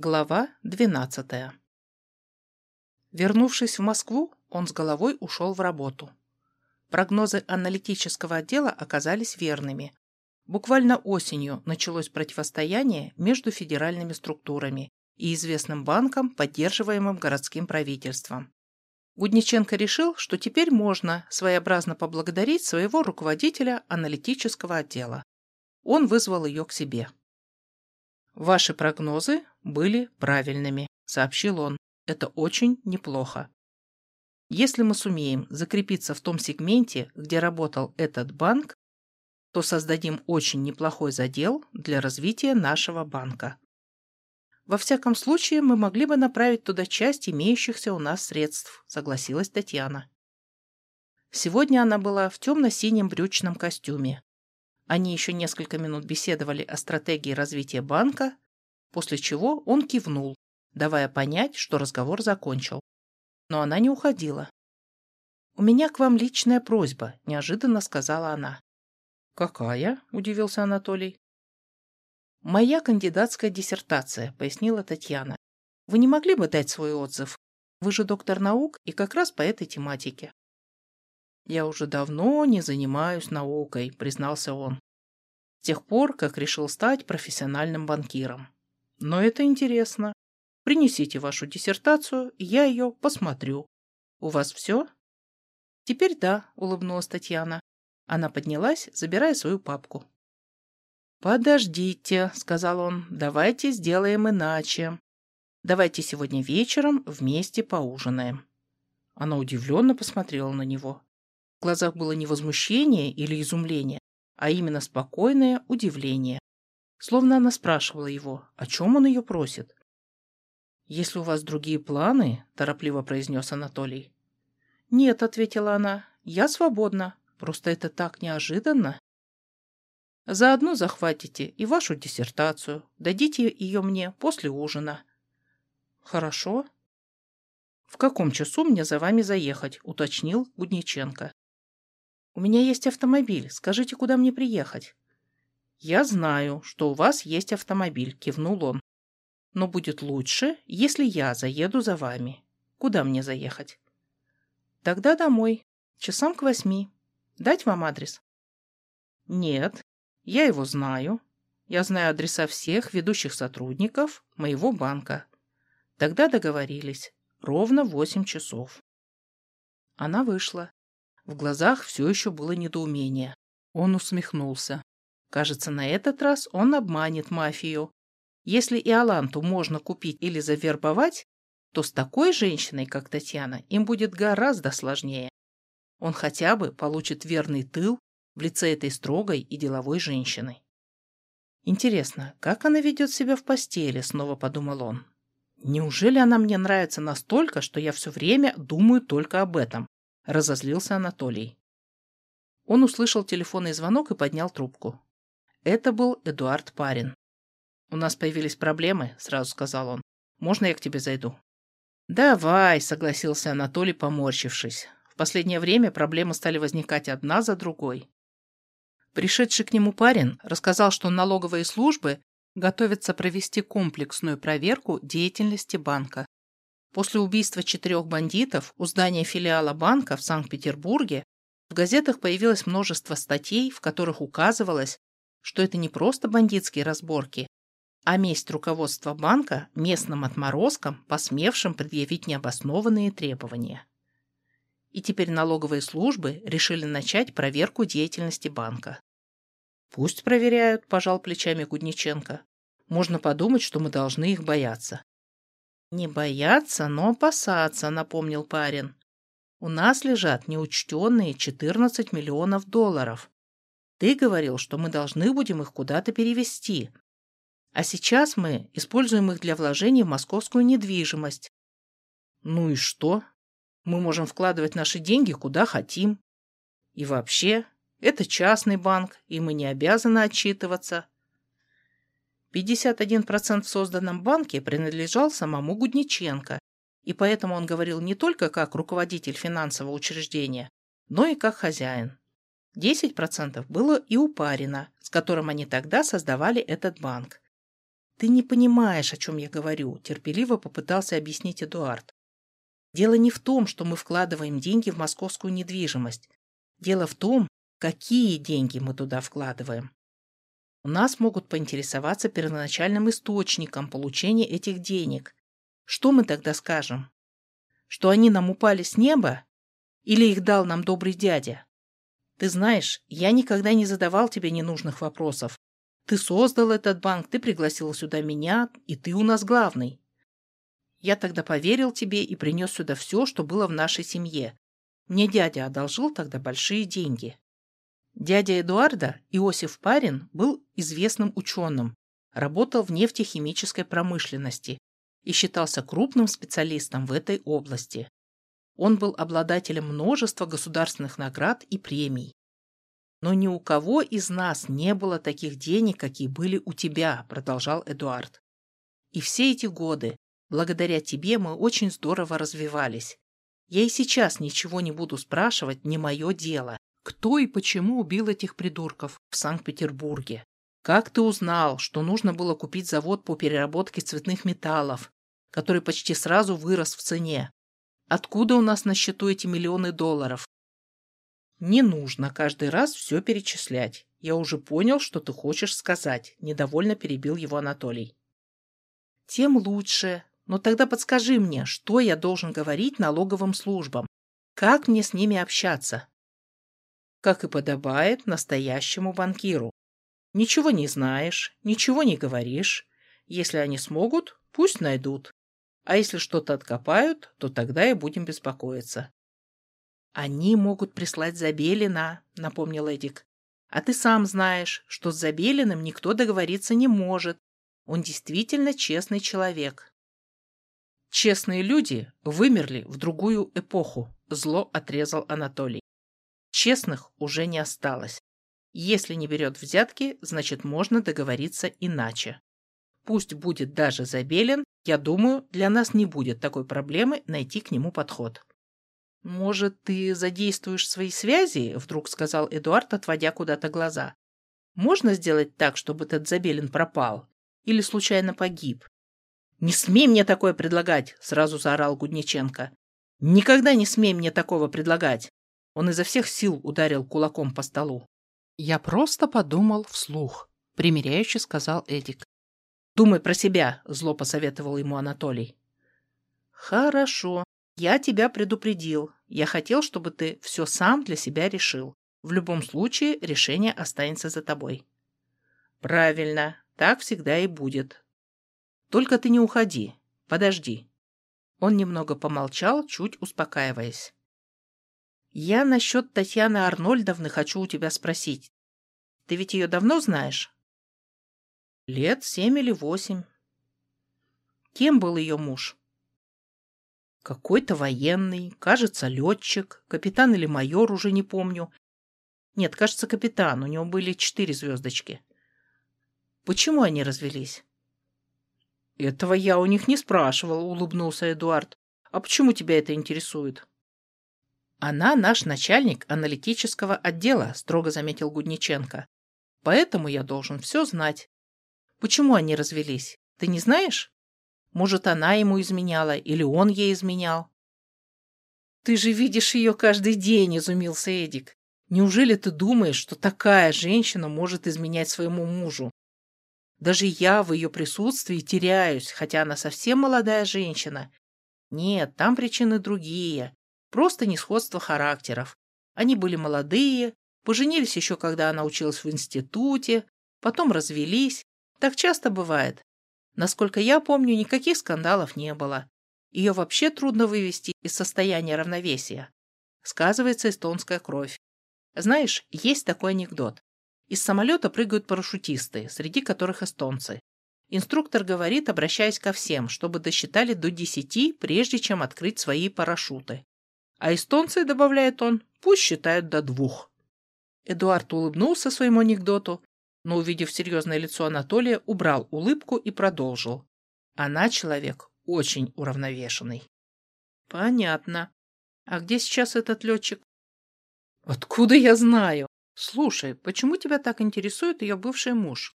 Глава 12. Вернувшись в Москву, он с головой ушел в работу. Прогнозы аналитического отдела оказались верными. Буквально осенью началось противостояние между федеральными структурами и известным банком, поддерживаемым городским правительством. Гудниченко решил, что теперь можно своеобразно поблагодарить своего руководителя аналитического отдела. Он вызвал ее к себе. «Ваши прогнозы были правильными», — сообщил он. «Это очень неплохо. Если мы сумеем закрепиться в том сегменте, где работал этот банк, то создадим очень неплохой задел для развития нашего банка. Во всяком случае, мы могли бы направить туда часть имеющихся у нас средств, согласилась Татьяна. Сегодня она была в темно-синем брючном костюме, они еще несколько минут беседовали о стратегии развития банка, после чего он кивнул, давая понять, что разговор закончил. Но она не уходила. «У меня к вам личная просьба», — неожиданно сказала она. «Какая?» — удивился Анатолий. «Моя кандидатская диссертация», — пояснила Татьяна. «Вы не могли бы дать свой отзыв? Вы же доктор наук и как раз по этой тематике». «Я уже давно не занимаюсь наукой», — признался он. «С тех пор, как решил стать профессиональным банкиром. Но это интересно. Принесите вашу диссертацию, я ее посмотрю. У вас все?» «Теперь да», — улыбнулась Татьяна. Она поднялась, забирая свою папку. «Подождите», — сказал он, — «давайте сделаем иначе. Давайте сегодня вечером вместе поужинаем». Она удивленно посмотрела на него. В глазах было не возмущение или изумление, а именно спокойное удивление. Словно она спрашивала его, о чем он ее просит. «Если у вас другие планы», — торопливо произнес Анатолий. «Нет», — ответила она, — «я свободна. Просто это так неожиданно». «Заодно захватите и вашу диссертацию. Дадите ее мне после ужина». «Хорошо». «В каком часу мне за вами заехать?» — уточнил Гудниченко. У меня есть автомобиль. Скажите, куда мне приехать?» «Я знаю, что у вас есть автомобиль», — кивнул он. «Но будет лучше, если я заеду за вами. Куда мне заехать?» «Тогда домой. Часам к восьми. Дать вам адрес?» «Нет, я его знаю. Я знаю адреса всех ведущих сотрудников моего банка. Тогда договорились. Ровно восемь часов». Она вышла. В глазах все еще было недоумение. Он усмехнулся. Кажется, на этот раз он обманет мафию. Если и Аланту можно купить или завербовать, то с такой женщиной, как Татьяна, им будет гораздо сложнее. Он хотя бы получит верный тыл в лице этой строгой и деловой женщины. Интересно, как она ведет себя в постели, снова подумал он. Неужели она мне нравится настолько, что я все время думаю только об этом? Разозлился Анатолий. Он услышал телефонный звонок и поднял трубку. Это был Эдуард Парин. «У нас появились проблемы», — сразу сказал он. «Можно я к тебе зайду?» «Давай», — согласился Анатолий, поморщившись. В последнее время проблемы стали возникать одна за другой. Пришедший к нему парень рассказал, что налоговые службы готовятся провести комплексную проверку деятельности банка. После убийства четырех бандитов у здания филиала банка в Санкт-Петербурге в газетах появилось множество статей, в которых указывалось, что это не просто бандитские разборки, а месть руководства банка местным отморозкам, посмевшим предъявить необоснованные требования. И теперь налоговые службы решили начать проверку деятельности банка. «Пусть проверяют», – пожал плечами Гудниченко. «Можно подумать, что мы должны их бояться. «Не бояться, но опасаться», — напомнил парень. «У нас лежат неучтенные 14 миллионов долларов. Ты говорил, что мы должны будем их куда-то перевести. А сейчас мы используем их для вложений в московскую недвижимость. Ну и что? Мы можем вкладывать наши деньги куда хотим. И вообще, это частный банк, и мы не обязаны отчитываться. 51% в созданном банке принадлежал самому Гудниченко, и поэтому он говорил не только как руководитель финансового учреждения, но и как хозяин. 10% было и у Парина, с которым они тогда создавали этот банк. Ты не понимаешь, о чем я говорю, терпеливо попытался объяснить Эдуард. Дело не в том, что мы вкладываем деньги в московскую недвижимость. Дело в том, какие деньги мы туда вкладываем. У нас могут поинтересоваться первоначальным источником получения этих денег. Что мы тогда скажем? Что они нам упали с неба? Или их дал нам добрый дядя? Ты знаешь, я никогда не задавал тебе ненужных вопросов. Ты создал этот банк, ты пригласил сюда меня, и ты у нас главный. Я тогда поверил тебе и принес сюда все, что было в нашей семье. Мне дядя одолжил тогда большие деньги. Дядя Эдуарда, Иосиф Парин, был известным ученым, работал в нефтехимической промышленности и считался крупным специалистом в этой области. Он был обладателем множества государственных наград и премий. Но ни у кого из нас не было таких денег, какие были у тебя, продолжал Эдуард. И все эти годы, благодаря тебе, мы очень здорово развивались. Я и сейчас ничего не буду спрашивать, не мое дело. Кто и почему убил этих придурков в Санкт-Петербурге? Как ты узнал, что нужно было купить завод по переработке цветных металлов, который почти сразу вырос в цене? Откуда у нас на счету эти миллионы долларов? Не нужно каждый раз все перечислять. Я уже понял, что ты хочешь сказать, недовольно перебил его Анатолий. Тем лучше. Но тогда подскажи мне, что я должен говорить налоговым службам? Как мне с ними общаться? Как и подобает настоящему банкиру. Ничего не знаешь, ничего не говоришь. Если они смогут, пусть найдут. А если что-то откопают, то тогда и будем беспокоиться. «Они могут прислать Забелина», — напомнил Эдик. «А ты сам знаешь, что с Забелиным никто договориться не может. Он действительно честный человек». «Честные люди вымерли в другую эпоху», — зло отрезал Анатолий. Честных уже не осталось. Если не берет взятки, значит можно договориться иначе. Пусть будет даже Забелин, я думаю, для нас не будет такой проблемы найти к нему подход. «Может, ты задействуешь свои связи?» — вдруг сказал Эдуард, отводя куда-то глаза. «Можно сделать так, чтобы этот Забелин пропал? Или случайно погиб?» «Не смей мне такое предлагать!» — сразу заорал Гудниченко. «Никогда не смей мне такого предлагать! Он изо всех сил ударил кулаком по столу. «Я просто подумал вслух», — примиряюще сказал Эдик. «Думай про себя», — зло посоветовал ему Анатолий. «Хорошо. Я тебя предупредил. Я хотел, чтобы ты все сам для себя решил. В любом случае решение останется за тобой». «Правильно. Так всегда и будет. Только ты не уходи. Подожди». Он немного помолчал, чуть успокаиваясь. Я насчет Татьяны Арнольдовны хочу у тебя спросить. Ты ведь ее давно знаешь? Лет семь или восемь. Кем был ее муж? Какой-то военный, кажется, летчик, капитан или майор, уже не помню. Нет, кажется, капитан, у него были четыре звездочки. Почему они развелись? Этого я у них не спрашивал, улыбнулся Эдуард. А почему тебя это интересует? «Она наш начальник аналитического отдела», — строго заметил Гудниченко. «Поэтому я должен все знать. Почему они развелись? Ты не знаешь? Может, она ему изменяла или он ей изменял?» «Ты же видишь ее каждый день», — изумился Эдик. «Неужели ты думаешь, что такая женщина может изменять своему мужу? Даже я в ее присутствии теряюсь, хотя она совсем молодая женщина. Нет, там причины другие. Просто несходство характеров. Они были молодые, поженились еще, когда она училась в институте, потом развелись. Так часто бывает. Насколько я помню, никаких скандалов не было. Ее вообще трудно вывести из состояния равновесия. Сказывается эстонская кровь. Знаешь, есть такой анекдот. Из самолета прыгают парашютисты, среди которых эстонцы. Инструктор говорит, обращаясь ко всем, чтобы досчитали до десяти, прежде чем открыть свои парашюты. А эстонцы, добавляет он, пусть считают до двух. Эдуард улыбнулся своему анекдоту, но, увидев серьезное лицо Анатолия, убрал улыбку и продолжил. Она человек очень уравновешенный. Понятно. А где сейчас этот летчик? Откуда я знаю? Слушай, почему тебя так интересует ее бывший муж?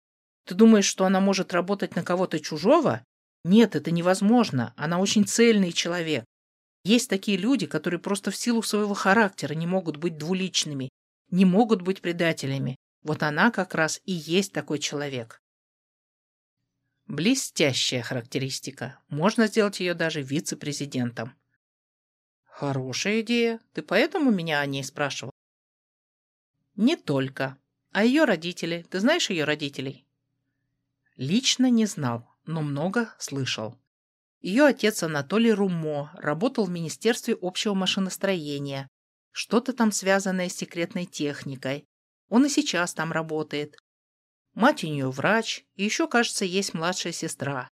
Ты думаешь, что она может работать на кого-то чужого? Нет, это невозможно. Она очень цельный человек. Есть такие люди, которые просто в силу своего характера не могут быть двуличными, не могут быть предателями. Вот она как раз и есть такой человек. Блестящая характеристика. Можно сделать ее даже вице-президентом. Хорошая идея. Ты поэтому меня о ней спрашивал? Не только. А ее родители? Ты знаешь ее родителей? Лично не знал, но много слышал. Ее отец Анатолий Румо работал в Министерстве общего машиностроения. Что-то там связанное с секретной техникой. Он и сейчас там работает. Мать у нее врач, и еще, кажется, есть младшая сестра.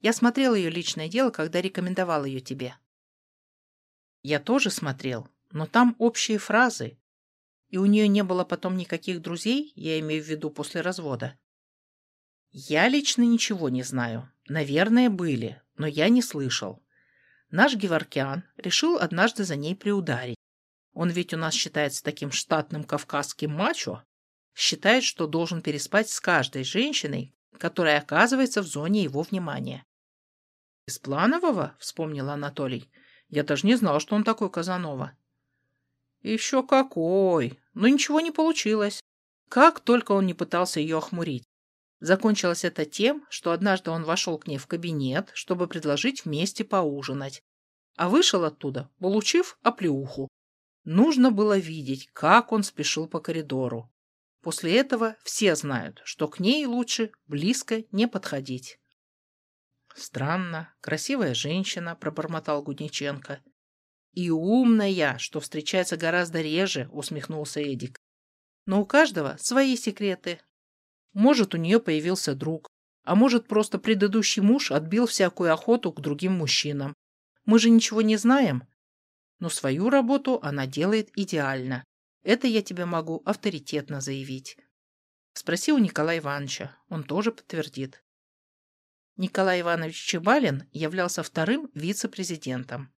Я смотрел ее личное дело, когда рекомендовал ее тебе. Я тоже смотрел, но там общие фразы. И у нее не было потом никаких друзей, я имею в виду после развода. Я лично ничего не знаю. Наверное, были, но я не слышал. Наш Геворкян решил однажды за ней приударить. Он ведь у нас считается таким штатным кавказским мачо. Считает, что должен переспать с каждой женщиной, которая оказывается в зоне его внимания. «Из Планового?» — вспомнил Анатолий. «Я даже не знал, что он такой Казанова». «Еще какой! Но ничего не получилось. Как только он не пытался ее охмурить. Закончилось это тем, что однажды он вошел к ней в кабинет, чтобы предложить вместе поужинать, а вышел оттуда, получив оплеуху. Нужно было видеть, как он спешил по коридору. После этого все знают, что к ней лучше близко не подходить. «Странно, красивая женщина», — пробормотал Гудниченко. «И умная, что встречается гораздо реже», — усмехнулся Эдик. «Но у каждого свои секреты, может, у нее появился друг, а может, просто предыдущий муж отбил всякую охоту к другим мужчинам. Мы же ничего не знаем. Но свою работу она делает идеально. Это я тебе могу авторитетно заявить. Спроси у Николая Ивановича, он тоже подтвердит. Николай Иванович Чебалин являлся вторым вице-президентом.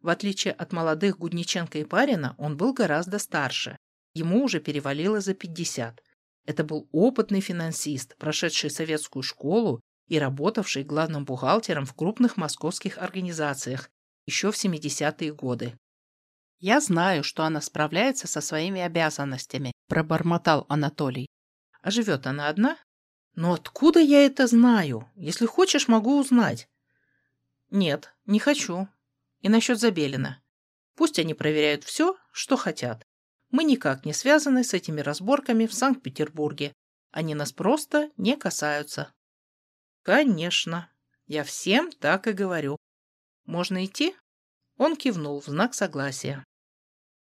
В отличие от молодых Гудниченко и Парина, он был гораздо старше. Ему уже перевалило за 50. Это был опытный финансист, прошедший советскую школу и работавший главным бухгалтером в крупных московских организациях еще в 70-е годы. «Я знаю, что она справляется со своими обязанностями», – пробормотал Анатолий. «А живет она одна?» «Но откуда я это знаю? Если хочешь, могу узнать». «Нет, не хочу. И насчет Забелина. Пусть они проверяют все, что хотят. Мы никак не связаны с этими разборками в Санкт-Петербурге. Они нас просто не касаются. Конечно. Я всем так и говорю. Можно идти? Он кивнул в знак согласия.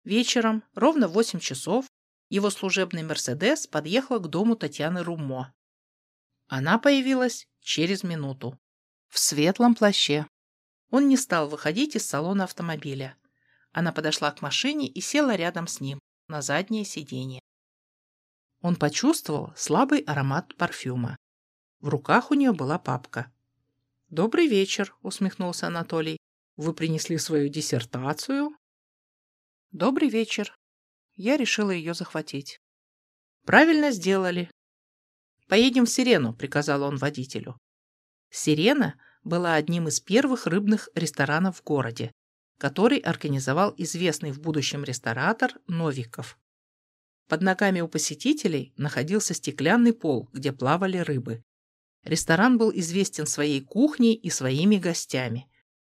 Вечером, ровно в восемь часов, его служебный «Мерседес» подъехал к дому Татьяны Румо. Она появилась через минуту. В светлом плаще. Он не стал выходить из салона автомобиля. Она подошла к машине и села рядом с ним, на заднее сиденье. Он почувствовал слабый аромат парфюма. В руках у нее была папка. «Добрый вечер», — усмехнулся Анатолий. «Вы принесли свою диссертацию?» «Добрый вечер». Я решила ее захватить. «Правильно сделали». «Поедем в Сирену», — приказал он водителю. Сирена была одним из первых рыбных ресторанов в городе который организовал известный в будущем ресторатор Новиков. Под ногами у посетителей находился стеклянный пол, где плавали рыбы. Ресторан был известен своей кухней и своими гостями,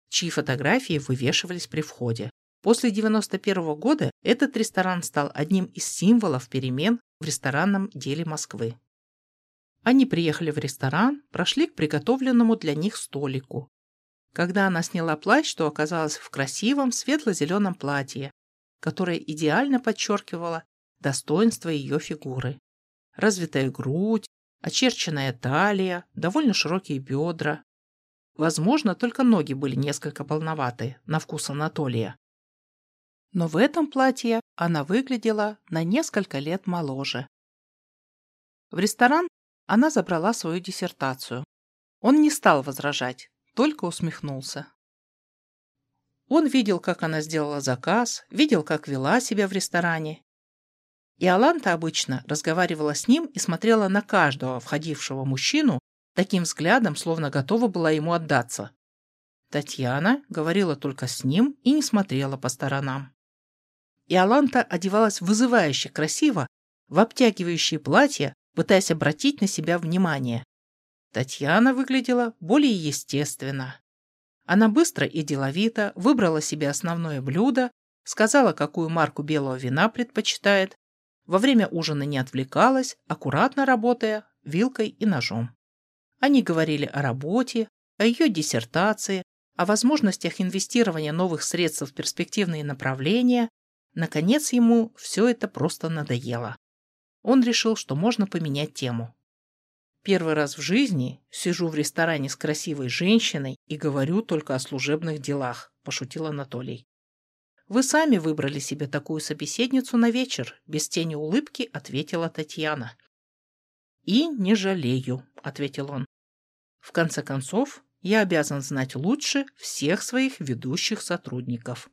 чьи фотографии вывешивались при входе. После 91 года этот ресторан стал одним из символов перемен в ресторанном деле Москвы. Они приехали в ресторан, прошли к приготовленному для них столику. Когда она сняла плащ, то оказалась в красивом светло-зеленом платье, которое идеально подчеркивало достоинство ее фигуры. Развитая грудь, очерченная талия, довольно широкие бедра. Возможно, только ноги были несколько полноватые, на вкус Анатолия. Но в этом платье она выглядела на несколько лет моложе. В ресторан она забрала свою диссертацию. Он не стал возражать, только усмехнулся. Он видел, как она сделала заказ, видел, как вела себя в ресторане. И Аланта обычно разговаривала с ним и смотрела на каждого входившего мужчину таким взглядом, словно готова была ему отдаться. Татьяна говорила только с ним и не смотрела по сторонам. И Аланта одевалась вызывающе красиво, в обтягивающее платье, пытаясь обратить на себя внимание. Татьяна выглядела более естественно. Она быстро и деловито выбрала себе основное блюдо, сказала, какую марку белого вина предпочитает, во время ужина не отвлекалась, аккуратно работая вилкой и ножом. Они говорили о работе, о ее диссертации, о возможностях инвестирования новых средств в перспективные направления. Наконец ему все это просто надоело. Он решил, что можно поменять тему. Первый раз в жизни сижу в ресторане с красивой женщиной и говорю только о служебных делах, пошутил Анатолий. Вы сами выбрали себе такую собеседницу на вечер, без тени улыбки ответила Татьяна. И не жалею, ответил он. В конце концов, я обязан знать лучше всех своих ведущих сотрудников.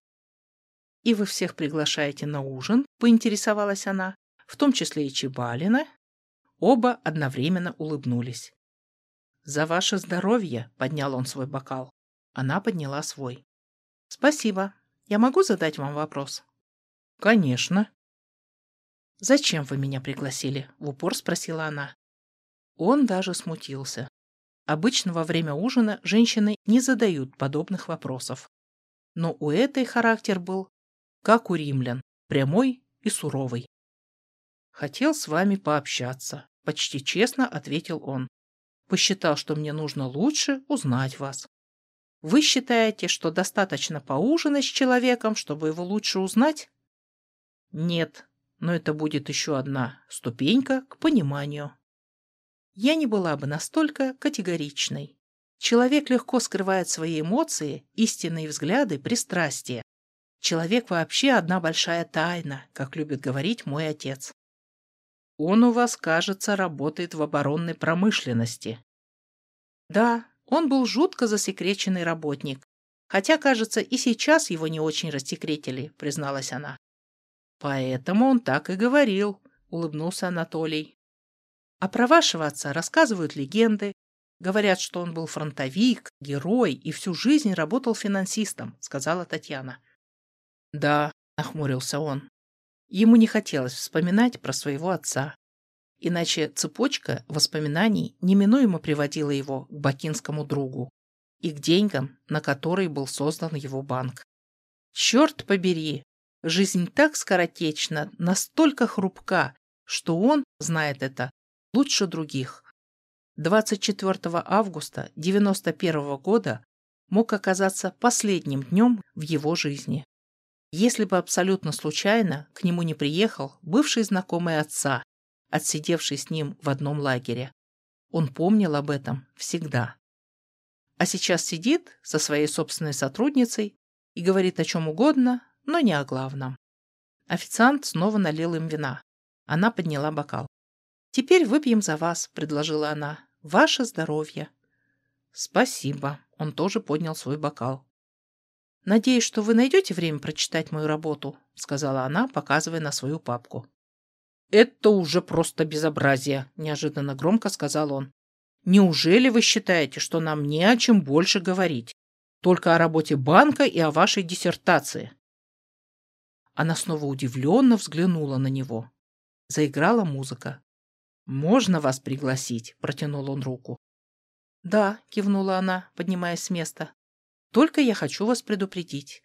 И вы всех приглашаете на ужин, поинтересовалась она, в том числе и Чебалина. Оба одновременно улыбнулись. «За ваше здоровье!» — поднял он свой бокал. Она подняла свой. «Спасибо. Я могу задать вам вопрос?» «Конечно». «Зачем вы меня пригласили?» — в упор спросила она. Он даже смутился. Обычно во время ужина женщины не задают подобных вопросов. Но у этой характер был, как у римлян, прямой и суровый. «Хотел с вами пообщаться», — почти честно ответил он. «Посчитал, что мне нужно лучше узнать вас. Вы считаете, что достаточно поужинать с человеком, чтобы его лучше узнать? Нет, но это будет еще одна ступенька к пониманию. Я не была бы настолько категоричной. Человек легко скрывает свои эмоции, истинные взгляды, пристрастия. Человек вообще одна большая тайна, как любит говорить мой отец. Он у вас, кажется, работает в оборонной промышленности. Да, он был жутко засекреченный работник. Хотя, кажется, и сейчас его не очень рассекретили, призналась она. Поэтому он так и говорил, улыбнулся Анатолий. А про вашего отца рассказывают легенды. Говорят, что он был фронтовик, герой и всю жизнь работал финансистом, сказала Татьяна. Да, нахмурился он. Ему не хотелось вспоминать про своего отца. Иначе цепочка воспоминаний неминуемо приводила его к бакинскому другу и к деньгам, на которые был создан его банк. Черт побери! Жизнь так скоротечна, настолько хрупка, что он, знает это, лучше других. 24 августа 91 года мог оказаться последним днем в его жизни. Если бы абсолютно случайно к нему не приехал бывший знакомый отца отсидевший с ним в одном лагере. Он помнил об этом всегда. А сейчас сидит со своей собственной сотрудницей и говорит о чем угодно, но не о главном. Официант снова налил им вина. Она подняла бокал. «Теперь выпьем за вас», — предложила она. «Ваше здоровье». «Спасибо». Он тоже поднял свой бокал. «Надеюсь, что вы найдете время прочитать мою работу», — сказала она, показывая на свою папку. «Это уже просто безобразие», — неожиданно громко сказал он. «Неужели вы считаете, что нам не о чем больше говорить? Только о работе банка и о вашей диссертации?» Она снова удивленно взглянула на него. Заиграла музыка. «Можно вас пригласить?» — протянул он руку. «Да», — кивнула она, поднимаясь с места. «Только я хочу вас предупредить.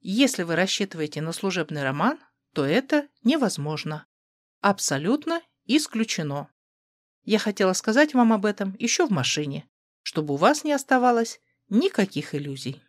Если вы рассчитываете на служебный роман, то это невозможно. Абсолютно исключено. Я хотела сказать вам об этом еще в машине, чтобы у вас не оставалось никаких иллюзий.